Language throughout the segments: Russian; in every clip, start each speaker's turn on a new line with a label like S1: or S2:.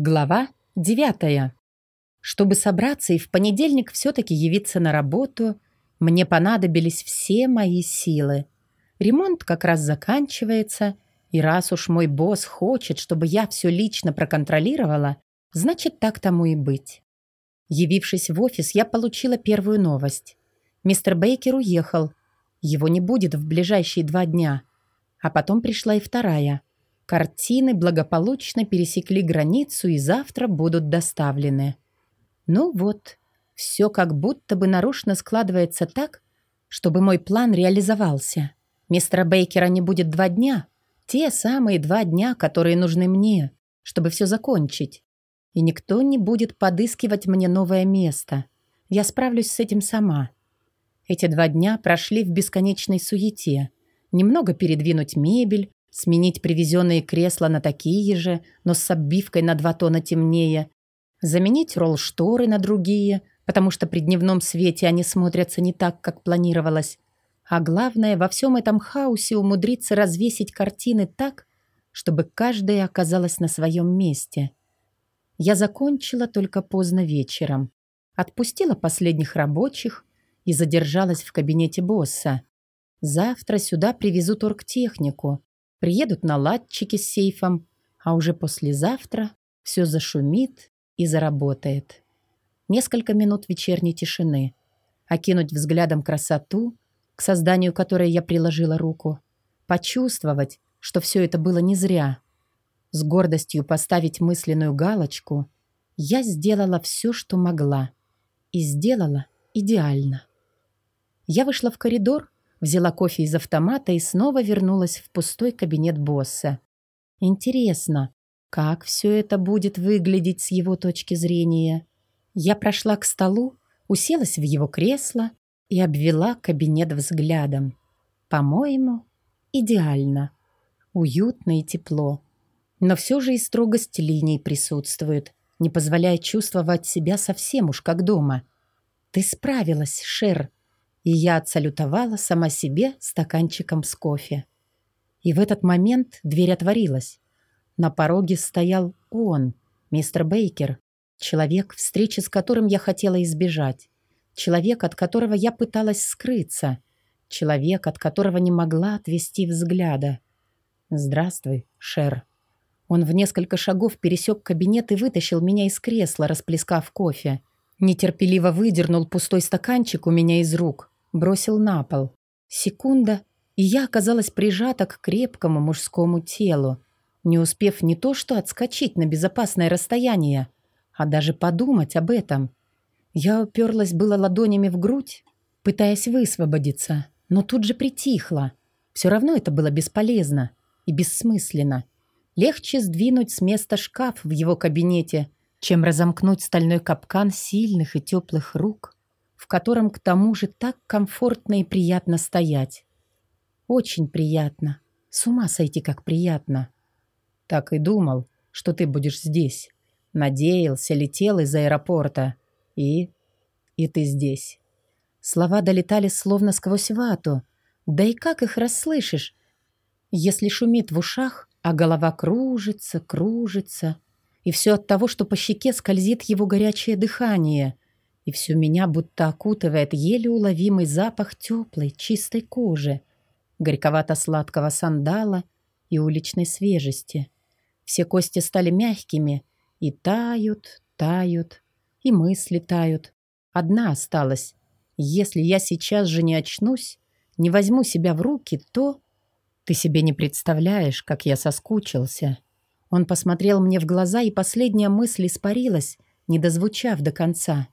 S1: Глава девятая. Чтобы собраться и в понедельник все-таки явиться на работу, мне понадобились все мои силы. Ремонт как раз заканчивается, и раз уж мой босс хочет, чтобы я все лично проконтролировала, значит, так тому и быть. Явившись в офис, я получила первую новость. Мистер Бейкер уехал. Его не будет в ближайшие два дня. А потом пришла и вторая – Картины благополучно пересекли границу и завтра будут доставлены. Ну вот, все как будто бы нарочно складывается так, чтобы мой план реализовался. Мистера Бейкера не будет два дня. Те самые два дня, которые нужны мне, чтобы все закончить. И никто не будет подыскивать мне новое место. Я справлюсь с этим сама. Эти два дня прошли в бесконечной суете. Немного передвинуть мебель, Сменить привезенные кресла на такие же, но с оббивкой на два тона темнее. Заменить ролл-шторы на другие, потому что при дневном свете они смотрятся не так, как планировалось. А главное, во всем этом хаосе умудриться развесить картины так, чтобы каждая оказалась на своем месте. Я закончила только поздно вечером. Отпустила последних рабочих и задержалась в кабинете босса. Завтра сюда привезут оргтехнику. Приедут наладчики с сейфом, а уже послезавтра все зашумит и заработает. Несколько минут вечерней тишины. Окинуть взглядом красоту, к созданию которой я приложила руку. Почувствовать, что все это было не зря. С гордостью поставить мысленную галочку. Я сделала все, что могла. И сделала идеально. Я вышла в коридор, Взяла кофе из автомата и снова вернулась в пустой кабинет босса. Интересно, как все это будет выглядеть с его точки зрения? Я прошла к столу, уселась в его кресло и обвела кабинет взглядом. По-моему, идеально. Уютно и тепло. Но все же и строгость линий присутствует, не позволяя чувствовать себя совсем уж как дома. «Ты справилась, Шер», и я отсалютовала сама себе стаканчиком с кофе. И в этот момент дверь отворилась. На пороге стоял он, мистер Бейкер, человек, встречи с которым я хотела избежать, человек, от которого я пыталась скрыться, человек, от которого не могла отвести взгляда. «Здравствуй, Шер». Он в несколько шагов пересек кабинет и вытащил меня из кресла, расплескав кофе. Нетерпеливо выдернул пустой стаканчик у меня из рук, бросил на пол. Секунда, и я оказалась прижата к крепкому мужскому телу, не успев не то что отскочить на безопасное расстояние, а даже подумать об этом. Я уперлась было ладонями в грудь, пытаясь высвободиться, но тут же притихла. Все равно это было бесполезно и бессмысленно. Легче сдвинуть с места шкаф в его кабинете, чем разомкнуть стальной капкан сильных и теплых рук, в котором к тому же так комфортно и приятно стоять. Очень приятно. С ума сойти, как приятно. Так и думал, что ты будешь здесь. Надеялся, летел из аэропорта. И... и ты здесь. Слова долетали словно сквозь вату. Да и как их расслышишь, если шумит в ушах, а голова кружится, кружится, и все от того, что по щеке скользит его горячее дыхание — и всю меня будто окутывает еле уловимый запах теплой, чистой кожи, горьковато-сладкого сандала и уличной свежести. Все кости стали мягкими и тают, тают, и мысли тают. Одна осталась. Если я сейчас же не очнусь, не возьму себя в руки, то... Ты себе не представляешь, как я соскучился. Он посмотрел мне в глаза, и последняя мысль испарилась, не дозвучав до конца.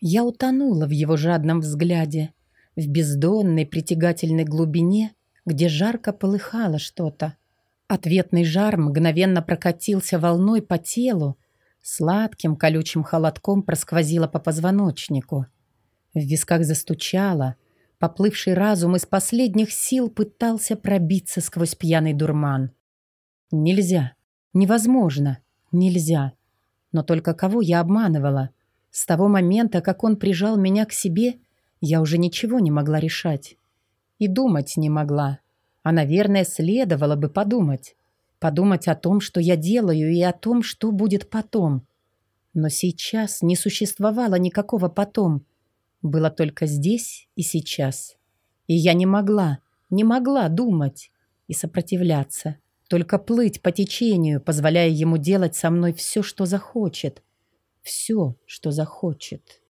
S1: Я утонула в его жадном взгляде, в бездонной притягательной глубине, где жарко полыхало что-то. Ответный жар мгновенно прокатился волной по телу, сладким колючим холодком просквозило по позвоночнику. В висках застучало, поплывший разум из последних сил пытался пробиться сквозь пьяный дурман. Нельзя, невозможно, нельзя. Но только кого я обманывала? С того момента, как он прижал меня к себе, я уже ничего не могла решать. И думать не могла. А, наверное, следовало бы подумать. подумать о том, что я делаю, и о том, что будет потом. Но сейчас не существовало никакого потом. Было только здесь и сейчас. И я не могла, не могла думать и сопротивляться, только плыть по течению, позволяя ему делать со мной все, что захочет. Все, что захочет.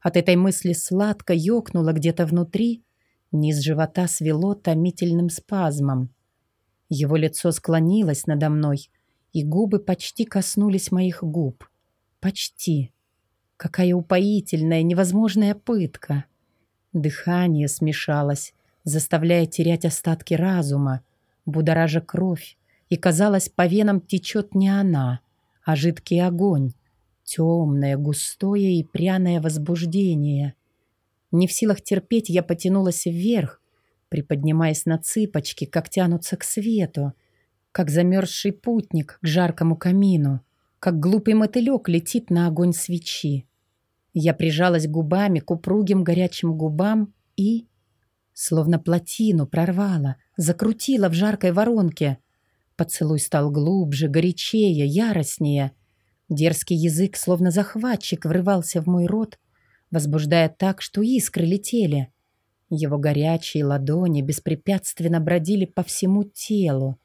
S1: От этой мысли сладко ёкнуло где-то внутри, низ живота свело томительным спазмом. Его лицо склонилось надо мной, и губы почти коснулись моих губ. Почти. Какая упоительная, невозможная пытка. Дыхание смешалось, заставляя терять остатки разума, будоража кровь, и, казалось, по венам течет не она, а жидкий огонь, темное, густое и пряное возбуждение. Не в силах терпеть, я потянулась вверх, приподнимаясь на цыпочки, как тянутся к свету, как замерзший путник к жаркому камину, как глупый мотылек летит на огонь свечи. Я прижалась губами к упругим горячим губам и Словно плотину прорвала, закрутила в жаркой воронке. Поцелуй стал глубже, горячее, яростнее. Дерзкий язык, словно захватчик, врывался в мой рот, возбуждая так, что искры летели. Его горячие ладони беспрепятственно бродили по всему телу.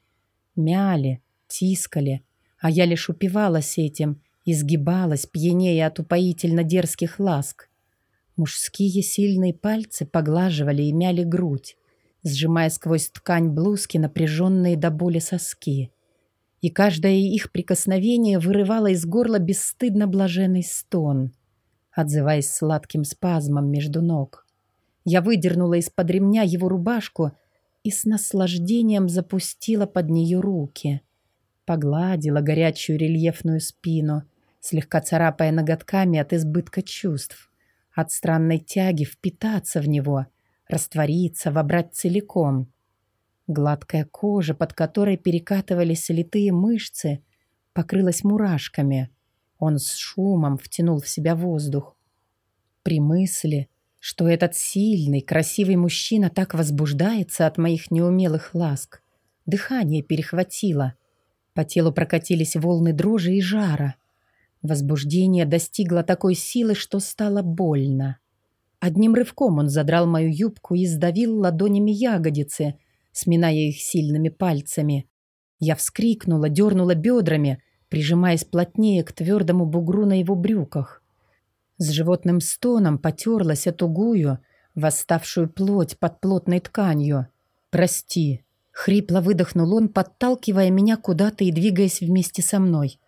S1: Мяли, тискали, а я лишь упивалась этим, изгибалась, пьянее от упоительно дерзких ласк. Мужские сильные пальцы поглаживали и мяли грудь, сжимая сквозь ткань блузки напряженные до боли соски. И каждое их прикосновение вырывало из горла бесстыдно блаженный стон, отзываясь сладким спазмом между ног. Я выдернула из-под ремня его рубашку и с наслаждением запустила под нее руки. Погладила горячую рельефную спину, слегка царапая ноготками от избытка чувств от странной тяги впитаться в него, раствориться, вобрать целиком. Гладкая кожа, под которой перекатывались литые мышцы, покрылась мурашками. Он с шумом втянул в себя воздух. При мысли, что этот сильный, красивый мужчина так возбуждается от моих неумелых ласк, дыхание перехватило. По телу прокатились волны дрожи и жара — Возбуждение достигло такой силы, что стало больно. Одним рывком он задрал мою юбку и сдавил ладонями ягодицы, сминая их сильными пальцами. Я вскрикнула, дернула бедрами, прижимаясь плотнее к твердому бугру на его брюках. С животным стоном потерлась о тугую, восставшую плоть под плотной тканью. «Прости», — хрипло выдохнул он, подталкивая меня куда-то и двигаясь вместе со мной.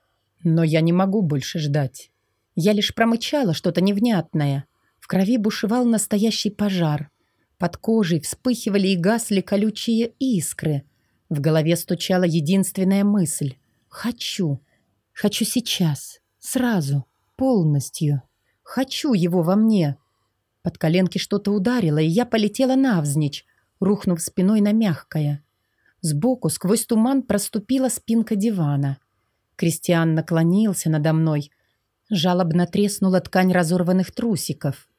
S1: Но я не могу больше ждать. Я лишь промычала что-то невнятное. Крови бушевал настоящий пожар. Под кожей вспыхивали и гасли колючие искры. В голове стучала единственная мысль. «Хочу. Хочу сейчас. Сразу. Полностью. Хочу его во мне». Под коленки что-то ударило, и я полетела навзничь, рухнув спиной на мягкое. Сбоку сквозь туман проступила спинка дивана — Кристиан наклонился надо мной. Жалобно треснула ткань разорванных трусиков.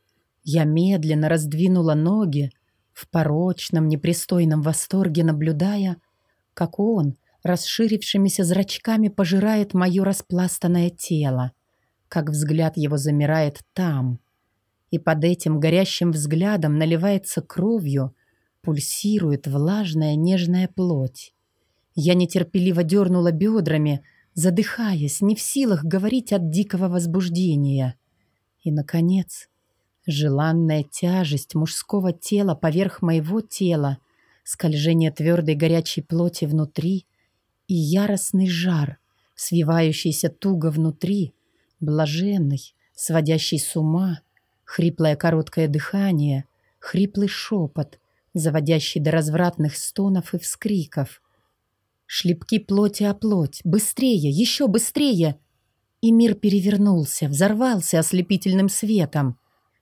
S1: Я медленно раздвинула ноги, в порочном, непристойном восторге наблюдая, как он расширившимися зрачками пожирает мое распластанное тело, как взгляд его замирает там. И под этим горящим взглядом наливается кровью, пульсирует влажная нежная плоть. Я нетерпеливо дернула бедрами, задыхаясь, не в силах говорить от дикого возбуждения. И, наконец, желанная тяжесть мужского тела поверх моего тела, скольжение твердой горячей плоти внутри и яростный жар, свивающийся туго внутри, блаженный, сводящий с ума, хриплое короткое дыхание, хриплый шепот, заводящий до развратных стонов и вскриков — Шлепки плоти о плоть. Быстрее, еще быстрее. И мир перевернулся, взорвался ослепительным светом.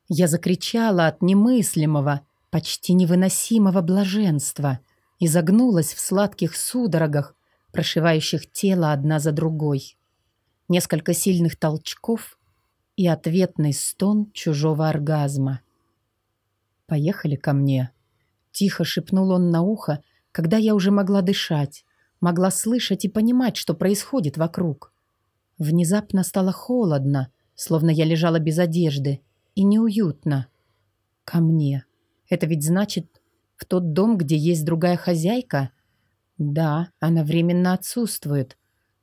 S1: Я закричала от немыслимого, почти невыносимого блаженства и загнулась в сладких судорогах, прошивающих тело одна за другой. Несколько сильных толчков и ответный стон чужого оргазма. «Поехали ко мне», — тихо шепнул он на ухо, когда я уже могла дышать Могла слышать и понимать, что происходит вокруг. Внезапно стало холодно, словно я лежала без одежды, и неуютно. Ко мне. Это ведь значит, в тот дом, где есть другая хозяйка? Да, она временно отсутствует.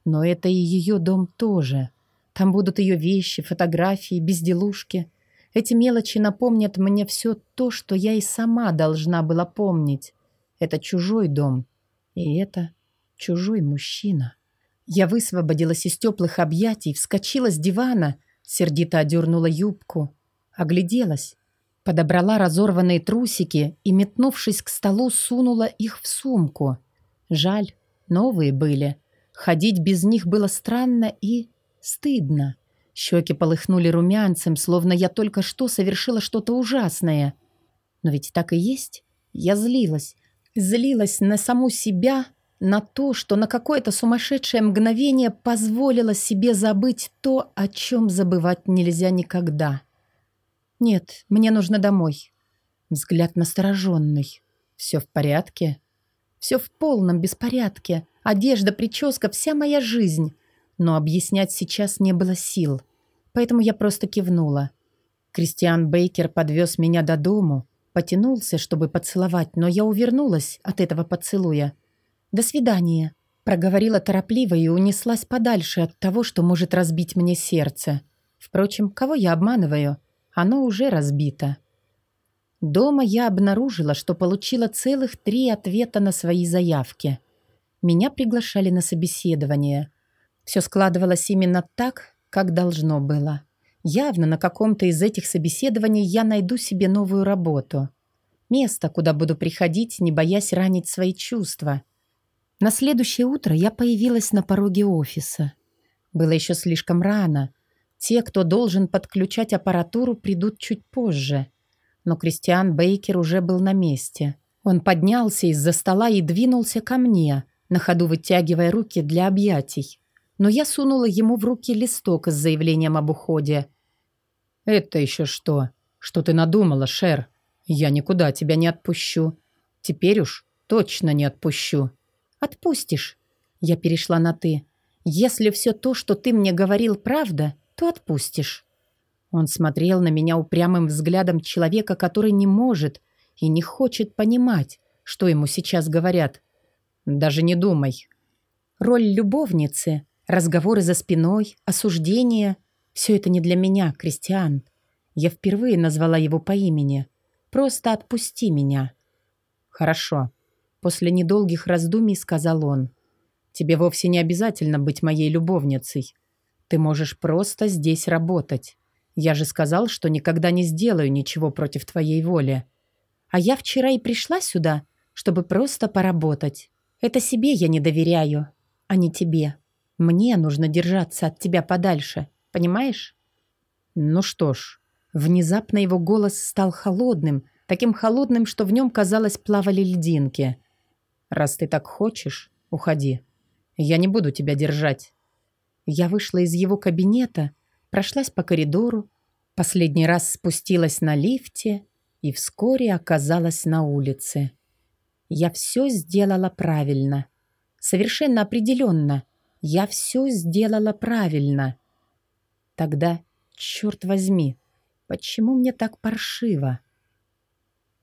S1: Но это и ее дом тоже. Там будут ее вещи, фотографии, безделушки. Эти мелочи напомнят мне все то, что я и сама должна была помнить. Это чужой дом. И это чужой мужчина. Я высвободилась из теплых объятий, вскочила с дивана, сердито одернула юбку, огляделась, подобрала разорванные трусики и, метнувшись к столу, сунула их в сумку. Жаль, новые были. Ходить без них было странно и стыдно. Щеки полыхнули румянцем, словно я только что совершила что-то ужасное. Но ведь так и есть. Я злилась. Злилась на саму себя, на то, что на какое-то сумасшедшее мгновение позволила себе забыть то, о чем забывать нельзя никогда. «Нет, мне нужно домой». Взгляд настороженный. «Все в порядке?» «Все в полном беспорядке. Одежда, прическа, вся моя жизнь». Но объяснять сейчас не было сил. Поэтому я просто кивнула. Кристиан Бейкер подвез меня до дому, потянулся, чтобы поцеловать, но я увернулась от этого поцелуя. «До свидания», — проговорила торопливо и унеслась подальше от того, что может разбить мне сердце. Впрочем, кого я обманываю? Оно уже разбито. Дома я обнаружила, что получила целых три ответа на свои заявки. Меня приглашали на собеседование. Все складывалось именно так, как должно было. Явно на каком-то из этих собеседований я найду себе новую работу. Место, куда буду приходить, не боясь ранить свои чувства. На следующее утро я появилась на пороге офиса. Было еще слишком рано, те, кто должен подключать аппаратуру, придут чуть позже. Но Кристиан Бейкер уже был на месте. Он поднялся из-за стола и двинулся ко мне, на ходу вытягивая руки для объятий. Но я сунула ему в руки листок с заявлением об уходе. «Это еще что? Что ты надумала, Шер? Я никуда тебя не отпущу. Теперь уж точно не отпущу». «Отпустишь?» Я перешла на «ты». «Если все то, что ты мне говорил, правда, то отпустишь». Он смотрел на меня упрямым взглядом человека, который не может и не хочет понимать, что ему сейчас говорят. «Даже не думай». Роль любовницы, разговоры за спиной, осуждение — все это не для меня, Кристиан. Я впервые назвала его по имени. «Просто отпусти меня». «Хорошо», — после недолгих раздумий сказал он. «Тебе вовсе не обязательно быть моей любовницей. Ты можешь просто здесь работать. Я же сказал, что никогда не сделаю ничего против твоей воли. А я вчера и пришла сюда, чтобы просто поработать. Это себе я не доверяю, а не тебе. Мне нужно держаться от тебя подальше, понимаешь? Ну что ж, внезапно его голос стал холодным, таким холодным, что в нем, казалось, плавали льдинки. Раз ты так хочешь, уходи. Я не буду тебя держать. Я вышла из его кабинета, прошлась по коридору, последний раз спустилась на лифте и вскоре оказалась на улице. Я все сделала правильно. Совершенно определенно. Я все сделала правильно. Тогда, черт возьми, почему мне так паршиво?